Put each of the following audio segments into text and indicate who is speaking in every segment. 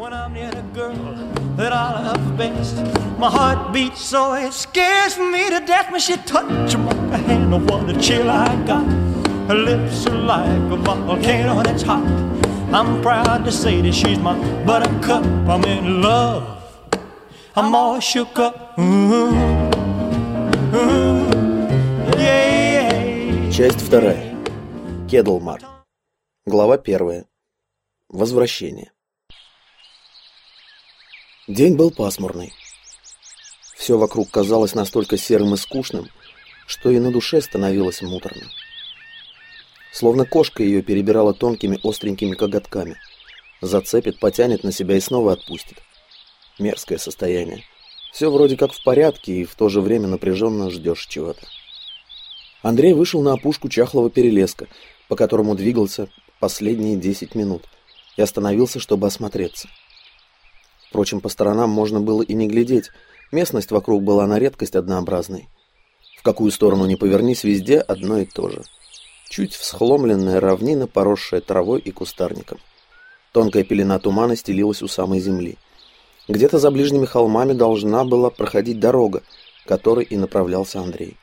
Speaker 1: when I'm near the girl that I love best. My heart beats so it scares me to death when she touches my hand. Oh, what a chill I got. Her lips are like a volcano that's hot. I'm proud to say that she's my buttercup. I'm in love. I'm all shook up. Ooh, ooh, yeah.
Speaker 2: Часть вторая. Кедлмар. Глава первая. Возвращение. День был пасмурный. Все вокруг казалось настолько серым и скучным, что и на душе становилось муторно. Словно кошка ее перебирала тонкими остренькими коготками. Зацепит, потянет на себя и снова отпустит. Мерзкое состояние. Все вроде как в порядке, и в то же время напряженно ждешь чего-то. Андрей вышел на опушку чахлого перелеска, по которому двигался последние десять минут, и остановился, чтобы осмотреться. Впрочем, по сторонам можно было и не глядеть. Местность вокруг была на редкость однообразной. В какую сторону ни повернись, везде одно и то же. Чуть всхломленная равнина, поросшая травой и кустарником. Тонкая пелена тумана стелилась у самой земли. Где-то за ближними холмами должна была проходить дорога, которой и направлялся Андрей.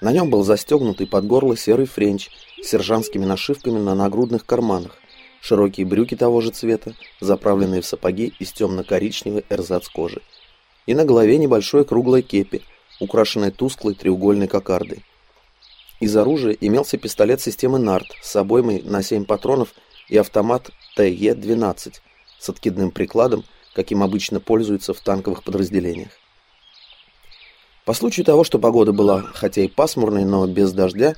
Speaker 2: На нем был застегнутый под горло серый френч с сержантскими нашивками на нагрудных карманах, широкие брюки того же цвета, заправленные в сапоги из темно-коричневой эрзац кожи, и на голове небольшое круглое кепи, украшенное тусклой треугольной кокардой. Из оружия имелся пистолет системы НАРТ с обоймой на 7 патронов и автомат ТЕ-12 с откидным прикладом, каким обычно пользуются в танковых подразделениях. По случаю того, что погода была хотя и пасмурной, но без дождя,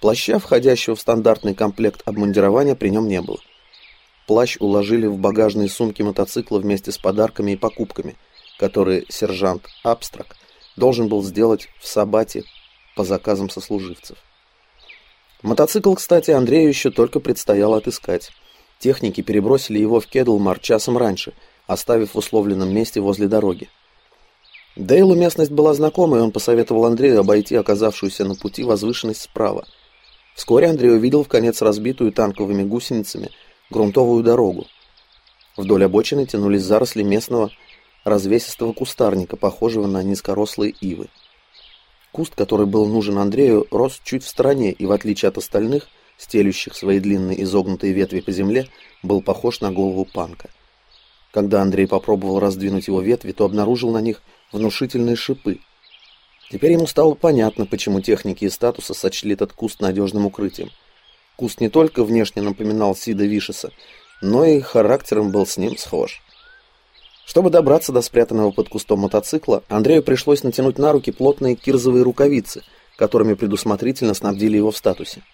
Speaker 2: плаща, входящего в стандартный комплект обмундирования, при нем не было. Плащ уложили в багажные сумки мотоцикла вместе с подарками и покупками, которые сержант Абстрак должен был сделать в Сабате по заказам сослуживцев. Мотоцикл, кстати, Андрею еще только предстояло отыскать. Техники перебросили его в Кедлмар часом раньше, оставив в условленном месте возле дороги. Дейлу местность была знакома, и он посоветовал Андрею обойти оказавшуюся на пути возвышенность справа. Вскоре Андрей увидел в конец разбитую танковыми гусеницами грунтовую дорогу. Вдоль обочины тянулись заросли местного развесистого кустарника, похожего на низкорослые ивы. Куст, который был нужен Андрею, рос чуть в стороне и, в отличие от остальных, стелющих свои длинные изогнутые ветви по земле, был похож на голову панка. Когда Андрей попробовал раздвинуть его ветви, то обнаружил на них внушительные шипы. Теперь ему стало понятно, почему техники и статуса сочли этот куст надежным укрытием. Куст не только внешне напоминал Сида Вишеса, но и характером был с ним схож. Чтобы добраться до спрятанного под кустом мотоцикла, Андрею пришлось натянуть на руки плотные кирзовые рукавицы, которыми предусмотрительно снабдили его в статусе.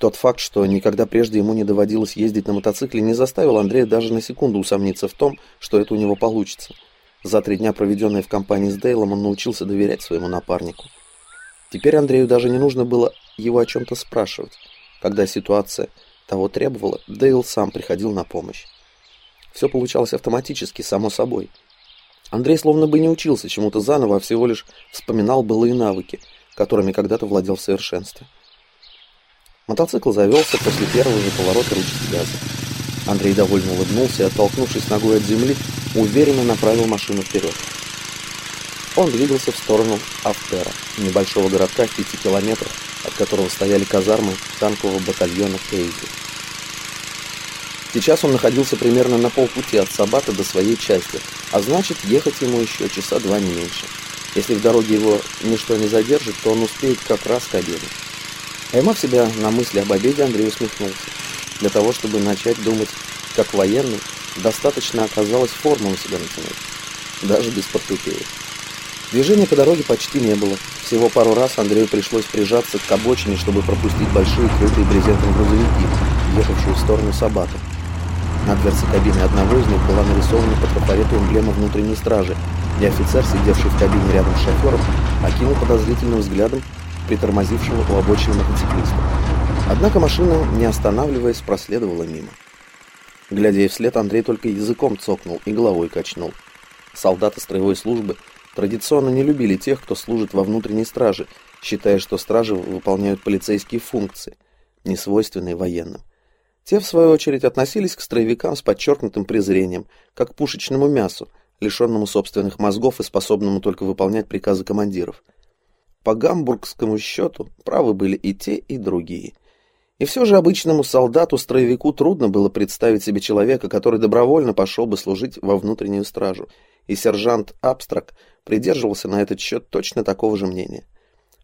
Speaker 2: Тот факт, что никогда прежде ему не доводилось ездить на мотоцикле, не заставил Андрея даже на секунду усомниться в том, что это у него получится. За три дня, проведенные в компании с Дейлом, он научился доверять своему напарнику. Теперь Андрею даже не нужно было его о чем-то спрашивать. Когда ситуация того требовала, Дейл сам приходил на помощь. Все получалось автоматически, само собой. Андрей словно бы не учился чему-то заново, а всего лишь вспоминал былые навыки, которыми когда-то владел в совершенстве. Мотоцикл завелся после первого же поворота ручки газа. Андрей довольно улыбнулся и, оттолкнувшись ногой от земли, уверенно направил машину вперед. Он двигался в сторону Автера, небольшого городка в пяти километрах, от которого стояли казармы танкового батальона Кейзи. Сейчас он находился примерно на полпути от Сабата до своей части, а значит, ехать ему еще часа два не меньше. Если в дороге его ничто не задержит, то он успеет как раз к обеду. Поймав себя на мысли об обеде, Андрей усмехнулся. Для того, чтобы начать думать как военный, достаточно оказалось форму на себя натянуть, даже без портупеи. Движения по дороге почти не было. Всего пару раз Андрею пришлось прижаться к обочине, чтобы пропустить большие крытые брезентом грузовики, ехавшие в сторону Сабата. На дверце кабины одного из них была нарисована по трафарету эмблема внутренней стражи, и офицер, сидевший в кабине рядом с шофером, окинул подозрительным взглядом притормозившего у обочины мотоциклиста. Однако машина, не останавливаясь, проследовала мимо. Глядя ей вслед, Андрей только языком цокнул и головой качнул. Солдаты строевой службы традиционно не любили тех, кто служит во внутренней страже, считая, что стражи выполняют полицейские функции, не свойственные военным. Те, в свою очередь, относились к строевикам с подчеркнутым презрением, как к пушечному мясу, лишенному собственных мозгов и способному только выполнять приказы командиров. По гамбургскому счету правы были и те, и другие. И все же обычному солдату-строевику трудно было представить себе человека, который добровольно пошел бы служить во внутреннюю стражу, и сержант Абстрак придерживался на этот счет точно такого же мнения.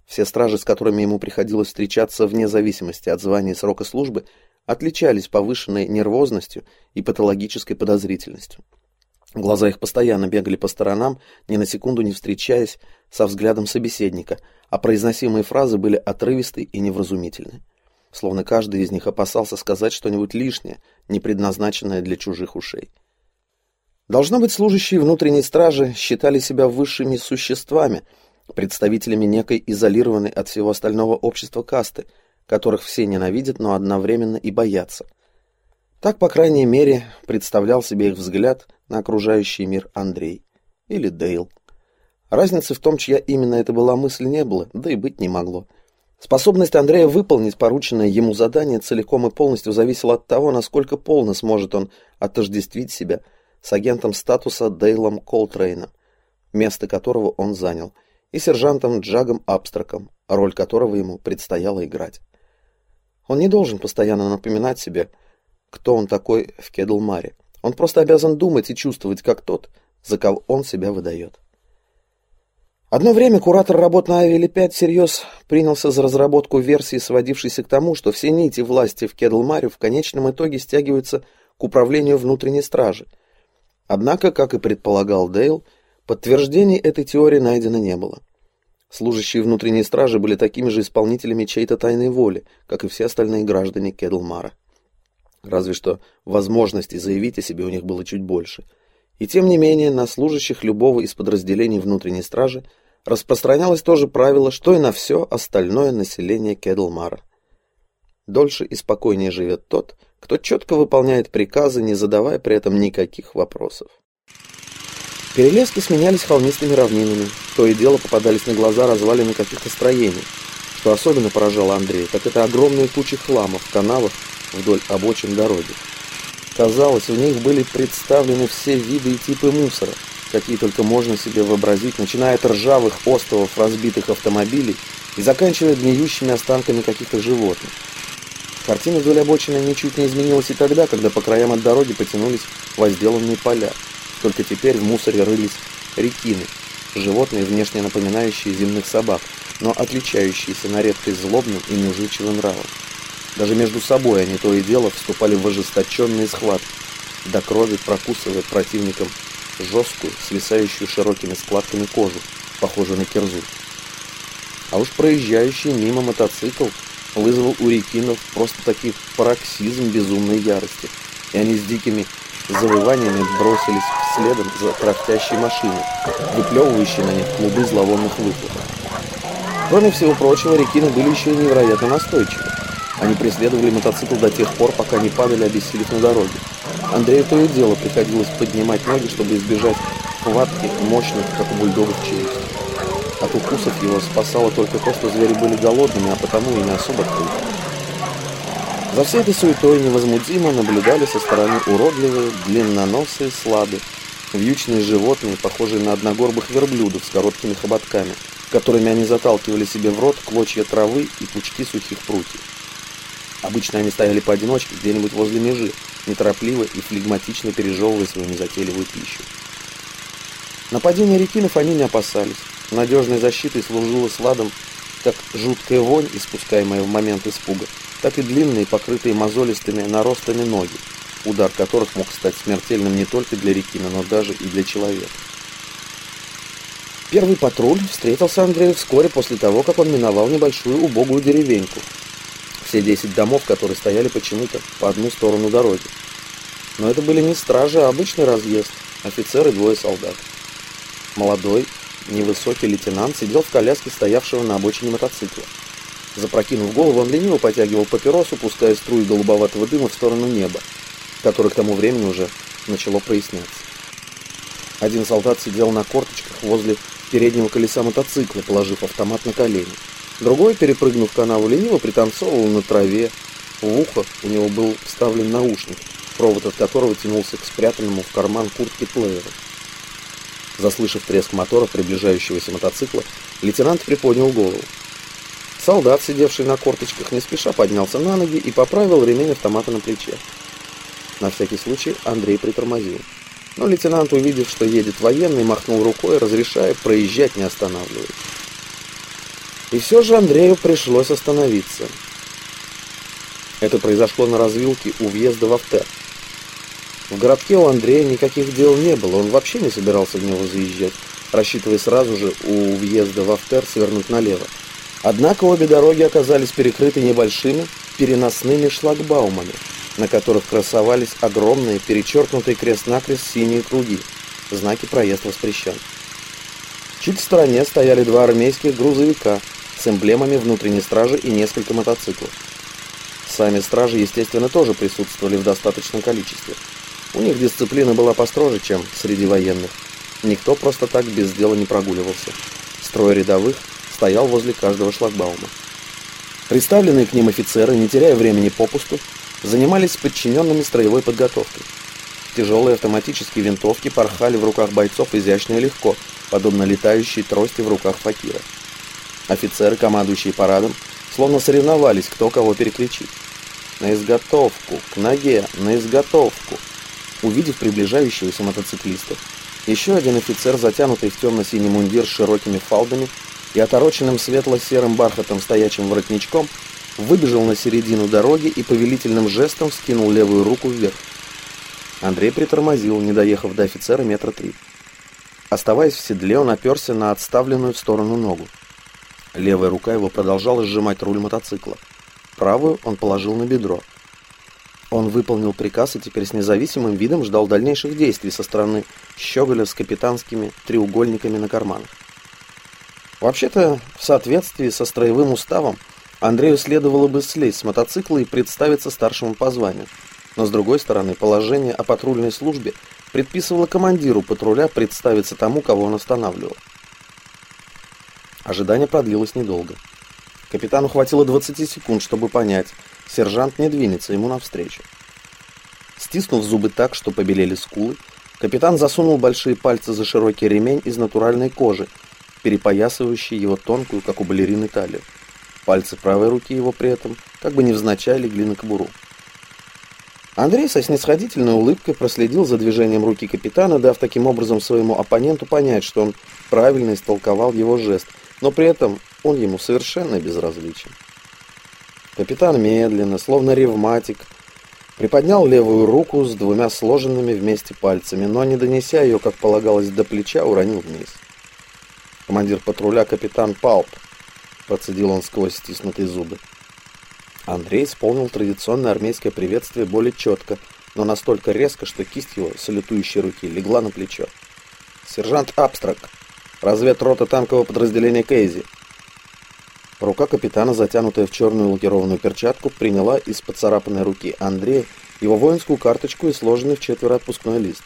Speaker 2: Все стражи, с которыми ему приходилось встречаться вне зависимости от звания и срока службы, отличались повышенной нервозностью и патологической подозрительностью. Глаза их постоянно бегали по сторонам, ни на секунду не встречаясь со взглядом собеседника, а произносимые фразы были отрывисты и невразумительны. Словно каждый из них опасался сказать что-нибудь лишнее, не предназначенное для чужих ушей. Должно быть, служащие внутренней стражи считали себя высшими существами, представителями некой изолированной от всего остального общества касты, которых все ненавидят, но одновременно и боятся. Так, по крайней мере, представлял себе их взгляд на окружающий мир Андрей или Дейл. Разницы в том, чья именно это была мысль, не было, да и быть не могло. Способность Андрея выполнить порученное ему задание целиком и полностью зависела от того, насколько полно сможет он отождествить себя с агентом статуса Дейлом Колтрейном, место которого он занял, и сержантом Джагом Абстраком, роль которого ему предстояло играть. Он не должен постоянно напоминать себе, кто он такой в Кедлмаре. Он просто обязан думать и чувствовать, как тот, за кого он себя выдает. Одно время куратор работ на Авеле-5 всерьез принялся за разработку версии, сводившейся к тому, что все нити власти в Кедлмаре в конечном итоге стягиваются к управлению внутренней стражи. Однако, как и предполагал Дейл, подтверждений этой теории найдено не было. Служащие внутренней стражи были такими же исполнителями чьей-то тайной воли, как и все остальные граждане Кедлмара. Разве что возможностей заявить о себе у них было чуть больше. И тем не менее, на служащих любого из подразделений внутренней стражи распространялось то же правило, что и на все остальное население Кедлмара. Дольше и спокойнее живет тот, кто четко выполняет приказы, не задавая при этом никаких вопросов. Перелески сменялись холмистыми равнинами, то и дело попадались на глаза развалины каких-то строений. Что особенно поражало Андрея, так это огромные кучи хлама в канавах вдоль обочин дороги. Казалось, в них были представлены все виды и типы мусора, какие только можно себе вообразить, начиная от ржавых островов разбитых автомобилей и заканчивая гниющими останками каких-то животных. Картина вдоль обочины ничуть не изменилась и тогда, когда по краям от дороги потянулись возделанные поля. Только теперь в мусоре рылись рекины, животные, внешне напоминающие земных собак, но отличающиеся на редкость злобным и неуживчивым нравом. Даже между собой они то и дело вступали в ожесточенные схватки, до крови прокусывая противникам жесткую, свисающую широкими складками кожу, похожую на кирзу. А уж проезжающий мимо мотоцикл вызвал у рекинов просто таки пароксизм безумной ярости, и они с дикими завываниями бросились следом за трахтящей машиной, выплевывающей на них клубы зловонных выхлопов. Кроме всего прочего, рекины были еще и невероятно настойчивы. Они преследовали мотоцикл до тех пор, пока не падали, обессилев на дороге. Андрею то и дело приходилось поднимать ноги, чтобы избежать хватки мощных, как у бульдогов, челюстей. От укусов его спасало только то, что звери были голодными, а потому и не особо крупными. За всей этой суетой невозмутимо наблюдали со стороны уродливые, длинноносые слады, вьючные животные, похожие на одногорбых верблюдов с короткими хоботками, которыми они заталкивали себе в рот клочья травы и пучки сухих прутьев. Обычно они стояли поодиночке где-нибудь возле межи, неторопливо и флегматично пережевывая свою незатейливую пищу. Нападения рекинов они не опасались. Надежной защитой служила сладом как жуткая вонь, испускаемая в момент испуга, так и длинные, покрытые мозолистыми наростами ноги, удар которых мог стать смертельным не только для рекина, но даже и для человека. Первый патруль встретился Андрею вскоре после того, как он миновал небольшую убогую деревеньку, все десять домов, которые стояли почему-то по одну сторону дороги. Но это были не стражи, а обычный разъезд, офицеры двое солдат. Молодой, невысокий лейтенант сидел в коляске стоявшего на обочине мотоцикла. Запрокинув голову, он лениво потягивал папиросу, пуская струи голубоватого дыма в сторону неба, которое к тому времени уже начало проясняться. Один солдат сидел на корточках возле переднего колеса мотоцикла, положив автомат на колени. Другой, перепрыгнув канаву, лениво пританцовывал на траве, В ухо у него был вставлен наушник, провод от которого тянулся к спрятанному в карман куртки плееру. Заслышав треск мотора приближающегося мотоцикла, лейтенант приподнял голову. Солдат, сидевший на корточках, не спеша поднялся на ноги и поправил ремень автомата на плече. На всякий случай Андрей притормозил. Но лейтенант, увидев, что едет военный, махнул рукой, разрешая проезжать, не останавливаясь. И все же Андрею пришлось остановиться. Это произошло на развилке у въезда в Автер. В городке у Андрея никаких дел не было, он вообще не собирался в него заезжать, рассчитывая сразу же у въезда в Автер свернуть налево. Однако обе дороги оказались перекрыты небольшими переносными шлагбаумами, на которых красовались огромные перечеркнутые крест-накрест синие круги, знаки «Проезд воспрещен». Чуть в стороне стояли два армейских грузовика с эмблемами внутренней стражи и несколько мотоциклов. Сами стражи, естественно, тоже присутствовали в достаточном количестве. У них дисциплина была построже, чем среди военных. Никто просто так без дела не прогуливался. Строй рядовых стоял возле каждого шлагбаума. Представленные к ним офицеры, не теряя времени попусту, занимались подчиненными строевой подготовкой. Тяжелые автоматические винтовки порхали в руках бойцов изящно и легко, подобно летающей трости в руках факира. Офицеры, командующие парадом, словно соревновались, кто кого перекричит. На изготовку, к ноге, на изготовку. Увидев приближающегося мотоциклиста, еще один офицер, затянутый в темно-синий мундир с широкими фалдами и отороченным светло-серым бархатом стоячим воротничком, выбежал на середину дороги и повелительным жестом скинул левую руку вверх. Андрей притормозил, не доехав до офицера метра три. Оставаясь в седле, он оперся на отставленную в сторону ногу. Левая рука его продолжала сжимать руль мотоцикла. Правую он положил на бедро. Он выполнил приказ и теперь с независимым видом ждал дальнейших действий со стороны щеголя с капитанскими треугольниками на карманах. Вообще-то, в соответствии со строевым уставом, Андрею следовало бы слезть с мотоцикла и представиться старшему по званию. Но с другой стороны, положение о патрульной службе предписывало командиру патруля представиться тому, кого он останавливал. Ожидание продлилось недолго. Капитану хватило 20 секунд, чтобы понять, сержант не двинется ему навстречу. Стиснув зубы так, что побелели скулы, капитан засунул большие пальцы за широкий ремень из натуральной кожи, перепоясывающий его тонкую, как у балерины, талию. Пальцы правой руки его при этом как бы невзначай легли на кобуру. Андрей со снисходительной улыбкой проследил за движением руки капитана, дав таким образом своему оппоненту понять, что он правильно истолковал его жест – но при этом он ему совершенно безразличен. Капитан медленно, словно ревматик, приподнял левую руку с двумя сложенными вместе пальцами, но, не донеся ее, как полагалось, до плеча, уронил вниз. Командир патруля капитан Палп, процедил он сквозь стиснутые зубы. Андрей исполнил традиционное армейское приветствие более четко, но настолько резко, что кисть его, салютующей руки, легла на плечо. «Сержант Абстрак!» Разведрота танкового подразделения Кейзи. Рука капитана, затянутая в черную лакированную перчатку, приняла из поцарапанной руки Андрея его воинскую карточку и сложенный в четверо отпускной лист.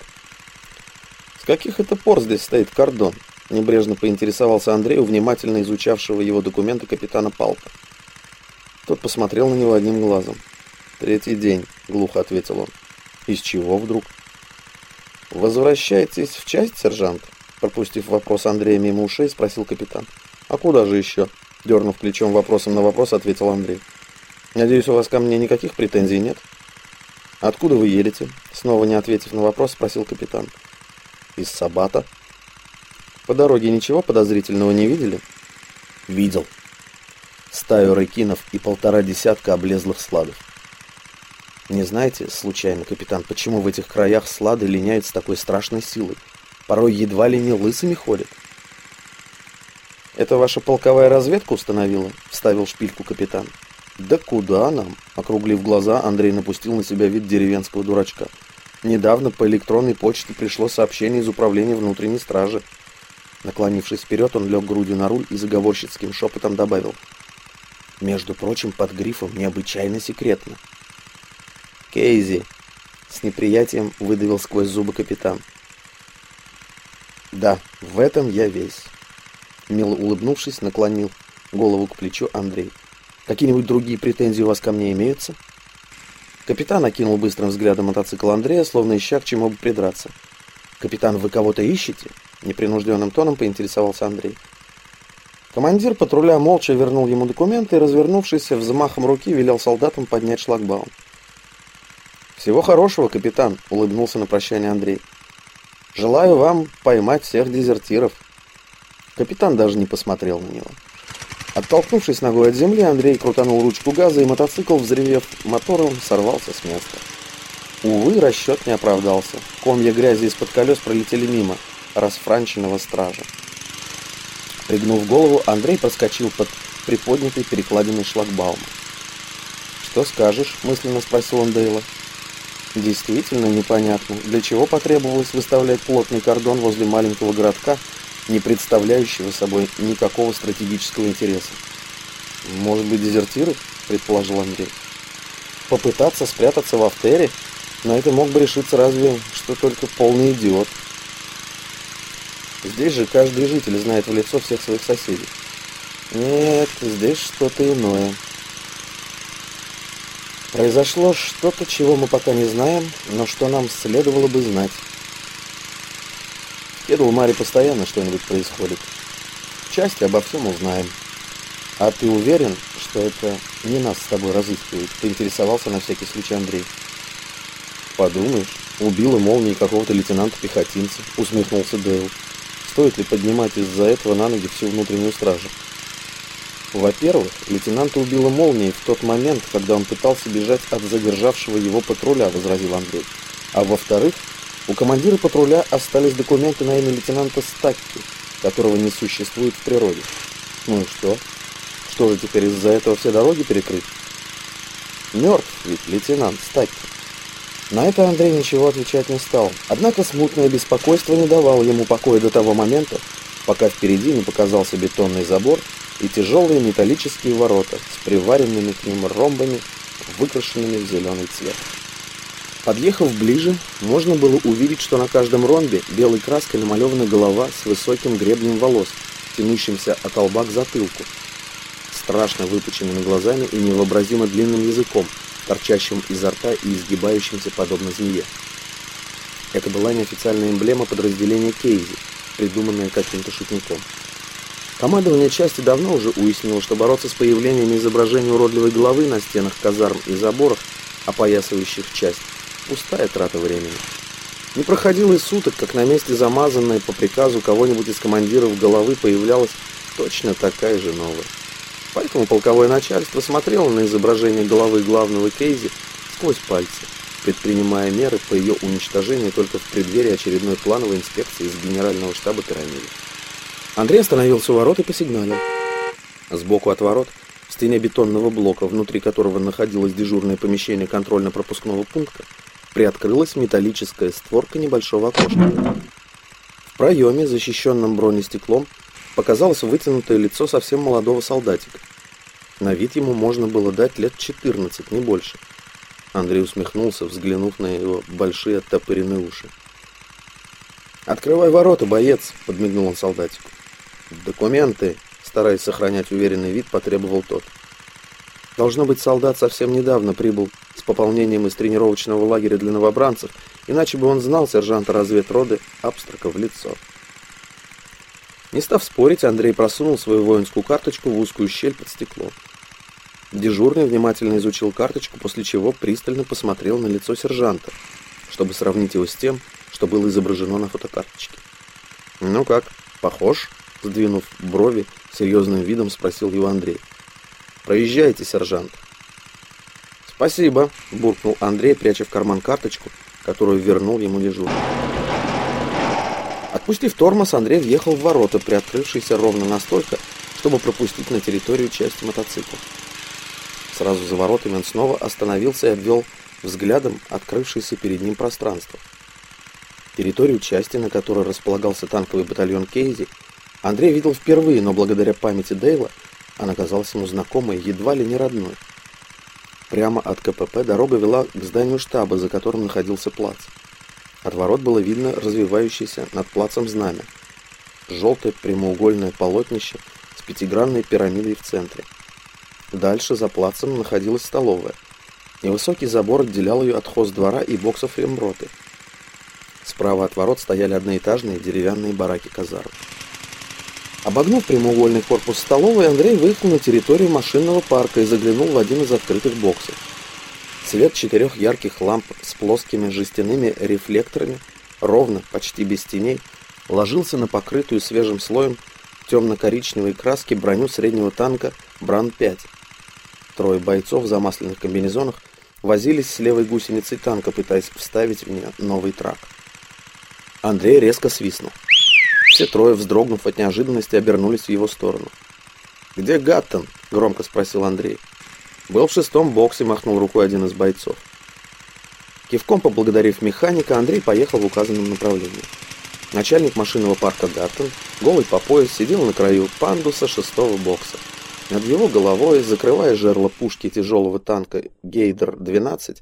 Speaker 2: «С каких это пор здесь стоит кордон?» — небрежно поинтересовался Андрей у внимательно изучавшего его документы капитана Палка. Тот посмотрел на него одним глазом. «Третий день», — глухо ответил он. «Из чего вдруг?» «Возвращайтесь в часть, сержант?» Пропустив вопрос Андрея мимо ушей, спросил капитан. «А куда же еще?» Дернув плечом вопросом на вопрос, ответил Андрей. «Надеюсь, у вас ко мне никаких претензий нет?» «Откуда вы едете?» Снова не ответив на вопрос, спросил капитан. «Из Сабата». «По дороге ничего подозрительного не видели?» «Видел. Стаю рекинов и полтора десятка облезлых сладов. Не знаете, случайно, капитан, почему в этих краях слады линяют с такой страшной силой?» Порой едва ли не лысыми ходят. «Это ваша полковая разведка установила?» — вставил шпильку капитан. «Да куда нам?» — округлив глаза, Андрей напустил на себя вид деревенского дурачка. «Недавно по электронной почте пришло сообщение из управления внутренней стражи». Наклонившись вперед, он лег грудью на руль и заговорщицким шепотом добавил. «Между прочим, под грифом необычайно секретно». «Кейзи!» — с неприятием выдавил сквозь зубы капитан. Да, в этом я весь. Мило улыбнувшись, наклонил голову к плечу Андрей. Какие-нибудь другие претензии у вас ко мне имеются? Капитан окинул быстрым взглядом мотоцикл Андрея, словно ища к чему бы придраться. «Капитан, вы кого-то ищете?» Непринужденным тоном поинтересовался Андрей. Командир патруля молча вернул ему документы и, развернувшись, взмахом руки велел солдатам поднять шлагбаум. «Всего хорошего, капитан», — улыбнулся на прощание Андрей. «Желаю вам поймать всех дезертиров». Капитан даже не посмотрел на него. Оттолкнувшись ногой от земли, Андрей крутанул ручку газа, и мотоцикл, взревев мотором, сорвался с места. Увы, расчет не оправдался. Комья грязи из-под колес пролетели мимо расфранченного стража. Пригнув голову, Андрей проскочил под приподнятой перекладиной шлагбаума. «Что скажешь?» – мысленно спросил он Дейла. Действительно непонятно, для чего потребовалось выставлять плотный кордон возле маленького городка, не представляющего собой никакого стратегического интереса. «Может быть, дезертиры?» – предположил Андрей. «Попытаться спрятаться в Автере? На это мог бы решиться разве что только полный идиот». Здесь же каждый житель знает в лицо всех своих соседей. Нет, здесь что-то иное. Произошло что-то, чего мы пока не знаем, но что нам следовало бы знать. В Кедлмаре постоянно что-нибудь происходит. Части обо всем узнаем. А ты уверен, что это не нас с тобой разыскивают? Поинтересовался на всякий случай Андрей. Подумаешь, убила молнией какого-то лейтенанта-пехотинца, усмехнулся Дейл. Стоит ли поднимать из-за этого на ноги всю внутреннюю стражу? Во-первых, лейтенанта убила молнией в тот момент, когда он пытался бежать от задержавшего его патруля, возразил Андрей. А во-вторых, у командира патруля остались документы на имя лейтенанта Стакки, которого не существует в природе. Ну и что? Что же теперь из-за этого все дороги перекрыть? Мертв ведь лейтенант Стакки. На это Андрей ничего отвечать не стал. Однако смутное беспокойство не давало ему покоя до того момента, пока впереди не показался бетонный забор и тяжелые металлические ворота с приваренными к ним ромбами, выкрашенными в зеленый цвет. Подъехав ближе, можно было увидеть, что на каждом ромбе белой краской намалевана голова с высоким гребнем волос, тянущимся от лба к затылку, страшно выпученными глазами и невообразимо длинным языком – торчащим изо рта и изгибающимся подобно змее. Это была неофициальная эмблема подразделения Кейзи, придуманная каким-то шутником. Командование части давно уже уяснило, что бороться с появлением изображения уродливой головы на стенах казарм и заборах, опоясывающих часть, пустая трата времени. Не проходило и суток, как на месте замазанной по приказу кого-нибудь из командиров головы появлялась точно такая же новая. Поэтому полковое начальство смотрело на изображение головы главного Кейзи сквозь пальцы, предпринимая меры по ее уничтожению только в преддверии очередной плановой инспекции из генерального штаба пирамиды. Андрей остановился у ворот и посигналил. Сбоку от ворот, в стене бетонного блока, внутри которого находилось дежурное помещение контрольно-пропускного пункта, приоткрылась металлическая створка небольшого окошка. В проеме, защищенном бронестеклом, показалось вытянутое лицо совсем молодого солдатика. На вид ему можно было дать лет 14, не больше. Андрей усмехнулся, взглянув на его большие оттопыренные уши. «Открывай ворота, боец!» — подмигнул он солдатику. «Документы!» — стараясь сохранять уверенный вид, потребовал тот. Должно быть, солдат совсем недавно прибыл с пополнением из тренировочного лагеря для новобранцев, иначе бы он знал сержанта разведроды Абстрака в лицо. Не став спорить, Андрей просунул свою воинскую карточку в узкую щель под стекло. Дежурный внимательно изучил карточку, после чего пристально посмотрел на лицо сержанта, чтобы сравнить его с тем, что было изображено на фотокарточке. «Ну как, похож?» — сдвинув брови, серьезным видом спросил его Андрей. «Проезжайте, сержант». «Спасибо», — буркнул Андрей, пряча в карман карточку, которую вернул ему дежурный. Отпустив тормоз, Андрей въехал в ворота, приоткрывшиеся ровно настолько, чтобы пропустить на территорию часть мотоцикла. Сразу за воротами он снова остановился и обвел взглядом открывшееся перед ним пространство. Территорию части, на которой располагался танковый батальон Кейзи, Андрей видел впервые, но благодаря памяти Дейла она казалась ему знакомой, едва ли не родной. Прямо от КПП дорога вела к зданию штаба, за которым находился плац. От ворот было видно развивающееся над плацем знамя. Желтое прямоугольное полотнище с пятигранной пирамидой в центре. Дальше за плацем находилась столовая. Невысокий забор отделял ее от хоздвора и боксов ремброты. Справа от ворот стояли одноэтажные деревянные бараки казарм. Обогнув прямоугольный корпус столовой, Андрей выехал на территорию машинного парка и заглянул в один из открытых боксов. Свет четырех ярких ламп с плоскими жестяными рефлекторами, ровно, почти без теней, ложился на покрытую свежим слоем темно-коричневой краски броню среднего танка Бран-5. Трое бойцов в замасленных комбинезонах возились с левой гусеницей танка, пытаясь вставить в нее новый трак. Андрей резко свистнул. Все трое, вздрогнув от неожиданности, обернулись в его сторону. «Где Гаттон?» — громко спросил Андрей. «Был в шестом боксе», — махнул рукой один из бойцов. Кивком поблагодарив механика, Андрей поехал в указанном направлении. Начальник машинного парка Гаттон, голый по пояс, сидел на краю пандуса шестого бокса. Над его головой, закрывая жерло пушки тяжелого танка «Гейдер-12»,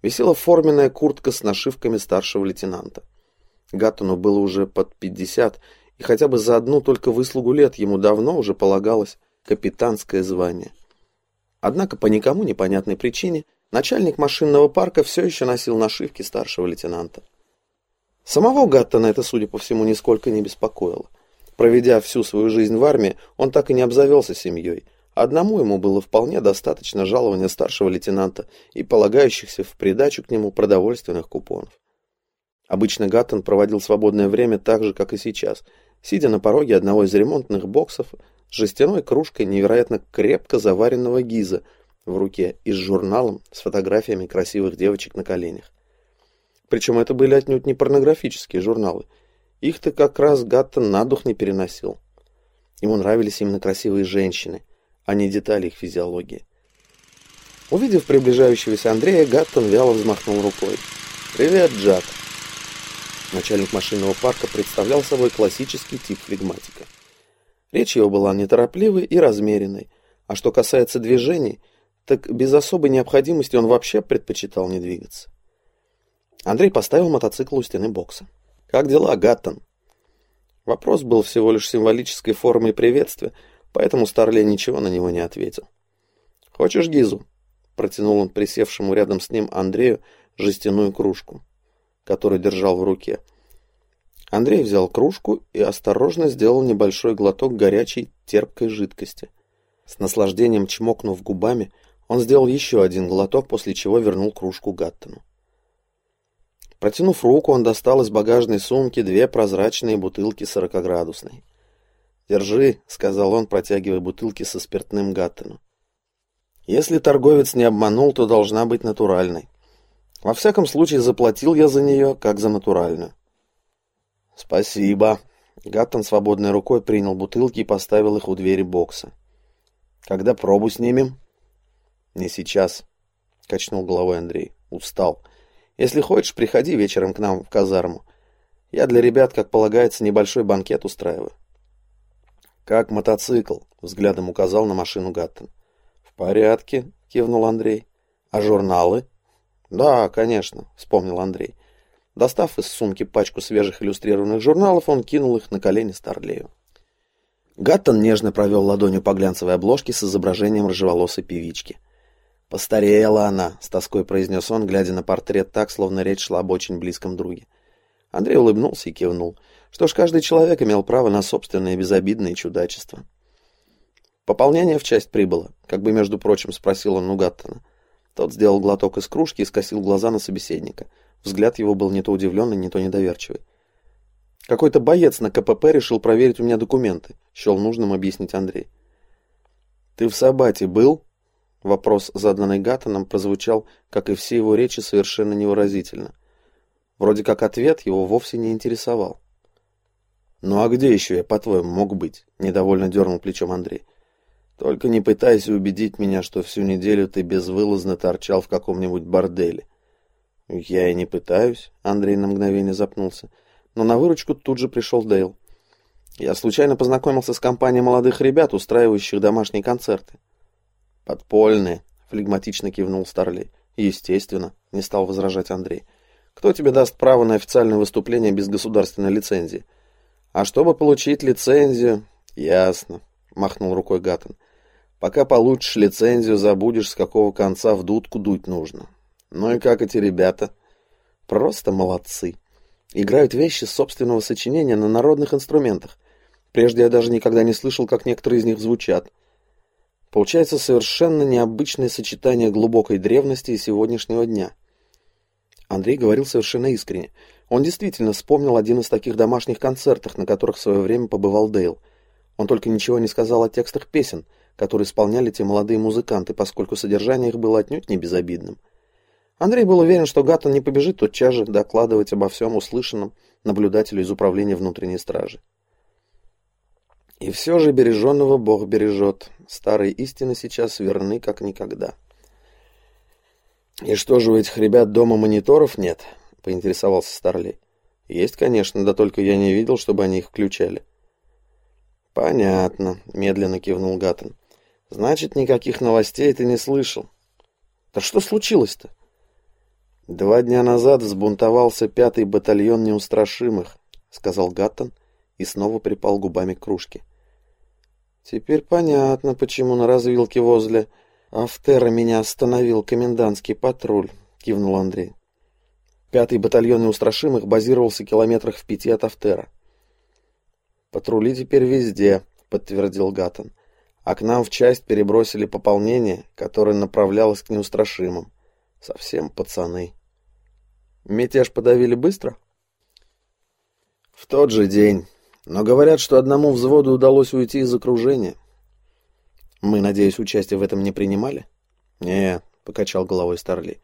Speaker 2: висела форменная куртка с нашивками старшего лейтенанта. Гаттону было уже под 50, и хотя бы за одну только выслугу лет ему давно уже полагалось капитанское звание. Однако по никому непонятной причине начальник машинного парка все еще носил нашивки старшего лейтенанта. Самого Гаттона это, судя по всему, нисколько не беспокоило. Проведя всю свою жизнь в армии, он так и не обзавелся семьей. Одному ему было вполне достаточно жалования старшего лейтенанта и полагающихся в придачу к нему продовольственных купонов. Обычно Гаттон проводил свободное время так же, как и сейчас, сидя на пороге одного из ремонтных боксов с жестяной кружкой невероятно крепко заваренного гиза в руке и с журналом с фотографиями красивых девочек на коленях. Причем это были отнюдь не порнографические журналы. Их-то как раз Гаттон на дух не переносил. Ему нравились именно красивые женщины, а не детали их физиологии. Увидев приближающегося Андрея, Гаттон вяло взмахнул рукой. «Привет, Джак!» Начальник машинного парка представлял собой классический тип флегматика. Речь его была неторопливой и размеренной, а что касается движений, так без особой необходимости он вообще предпочитал не двигаться. Андрей поставил мотоцикл у стены бокса. «Как дела, Гаттон?» Вопрос был всего лишь символической формой приветствия, поэтому Старлей ничего на него не ответил. «Хочешь гизу?» — протянул он присевшему рядом с ним Андрею жестяную кружку который держал в руке. Андрей взял кружку и осторожно сделал небольшой глоток горячей терпкой жидкости. С наслаждением чмокнув губами, он сделал еще один глоток, после чего вернул кружку Гаттону. Протянув руку, он достал из багажной сумки две прозрачные бутылки сорокоградусной. «Держи», — сказал он, протягивая бутылки со спиртным Гаттону. «Если торговец не обманул, то должна быть натуральной. Во всяком случае, заплатил я за нее, как за натуральную. Спасибо. Гаттон свободной рукой принял бутылки и поставил их у двери бокса. Когда пробу снимем? Не сейчас, качнул головой Андрей. Устал. Если хочешь, приходи вечером к нам в казарму. Я для ребят, как полагается, небольшой банкет устраиваю. Как мотоцикл, взглядом указал на машину Гаттон. В порядке, кивнул Андрей. А журналы? «Да, конечно», — вспомнил Андрей. Достав из сумки пачку свежих иллюстрированных журналов, он кинул их на колени Старлею. Гаттон нежно провел ладонью по глянцевой обложке с изображением рыжеволосой певички. «Постарела она», — с тоской произнес он, глядя на портрет так, словно речь шла об очень близком друге. Андрей улыбнулся и кивнул. Что ж, каждый человек имел право на собственные безобидные чудачества. «Пополнение в часть прибыло», — как бы, между прочим, спросил он у Гаттона. Тот сделал глоток из кружки и скосил глаза на собеседника. Взгляд его был не то удивленный, не то недоверчивый. Какой-то боец на КПП решил проверить у меня документы, счел нужным объяснить Андрей. «Ты в Сабате был?» Вопрос, заданный Гаттоном, прозвучал, как и все его речи, совершенно невыразительно. Вроде как ответ его вовсе не интересовал. «Ну а где еще я, по-твоему, мог быть?» — недовольно дернул плечом Андрей. Только не пытайся убедить меня, что всю неделю ты безвылазно торчал в каком-нибудь борделе. Я и не пытаюсь, Андрей на мгновение запнулся. Но на выручку тут же пришел Дейл. Я случайно познакомился с компанией молодых ребят, устраивающих домашние концерты. Подпольные, флегматично кивнул Старлей. Естественно, не стал возражать Андрей. Кто тебе даст право на официальное выступление без государственной лицензии? А чтобы получить лицензию... Ясно, махнул рукой Гаттон. Пока получишь лицензию, забудешь, с какого конца в дудку дуть нужно. Ну и как эти ребята? Просто молодцы. Играют вещи собственного сочинения на народных инструментах. Прежде я даже никогда не слышал, как некоторые из них звучат. Получается совершенно необычное сочетание глубокой древности и сегодняшнего дня. Андрей говорил совершенно искренне. Он действительно вспомнил один из таких домашних концертов, на которых в свое время побывал Дейл. Он только ничего не сказал о текстах песен, которые исполняли те молодые музыканты, поскольку содержание их было отнюдь не безобидным. Андрей был уверен, что Гаттон не побежит тотчас же докладывать обо всем услышанном наблюдателю из управления внутренней стражи. И все же береженного Бог бережет. Старые истины сейчас верны как никогда. «И что же у этих ребят дома мониторов нет?» — поинтересовался Старлей. «Есть, конечно, да только я не видел, чтобы они их включали». «Понятно», — медленно кивнул Гаттон. «Значит, никаких новостей ты не слышал». «Да что случилось-то?» «Два дня назад взбунтовался пятый батальон неустрашимых», — сказал Гаттон и снова припал губами к кружке. Теперь понятно, почему на развилке возле Афтера меня остановил комендантский патруль, кивнул Андрей. Пятый батальон неустрашимых базировался километрах в пяти от Афтера. Патрули теперь везде, подтвердил Гаттон. А к нам в часть перебросили пополнение, которое направлялось к неустрашимым. Совсем пацаны. Мятеж подавили быстро? В тот же день. Но говорят, что одному взводу удалось уйти из окружения. Мы, надеюсь, участие в этом не принимали? Не, покачал головой Старли.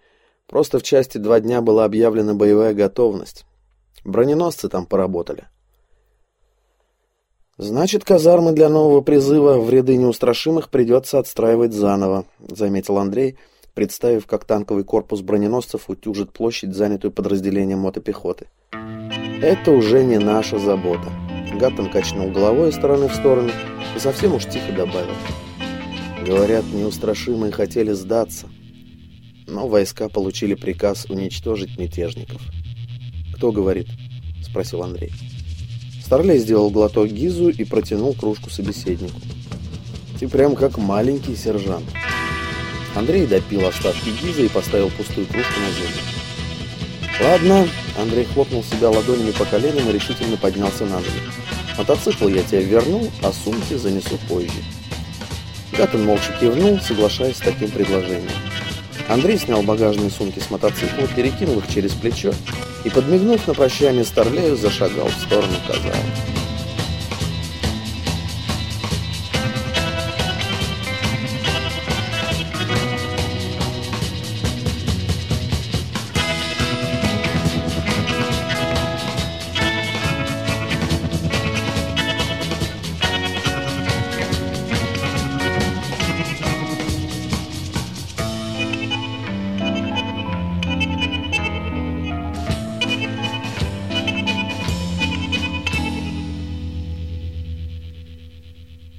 Speaker 2: Просто в части два дня была объявлена боевая готовность. Броненосцы там поработали. Значит, казармы для нового призыва в ряды неустрашимых придется отстраивать заново, заметил Андрей, представив, как танковый корпус броненосцев утюжит площадь, занятую подразделением мотопехоты. Это уже не наша забота. Гаттон качнул головой из стороны в сторону и совсем уж тихо добавил. Говорят, неустрашимые хотели сдаться, но войска получили приказ уничтожить мятежников. «Кто говорит?» — спросил Андрей. Старлей сделал глоток гизу и протянул кружку собеседнику. «Ты прям как маленький сержант». Андрей допил остатки гиза и поставил пустую кружку на землю. «Ладно», — Андрей хлопнул себя ладонями по коленям и решительно поднялся на ноги. Мотоцикл я тебе верну, а сумки занесу позже. Гаттон молча кивнул, соглашаясь с таким предложением. Андрей снял багажные сумки с мотоцикла, перекинул их через плечо и, подмигнув на прощание Старлею, зашагал в сторону казармы.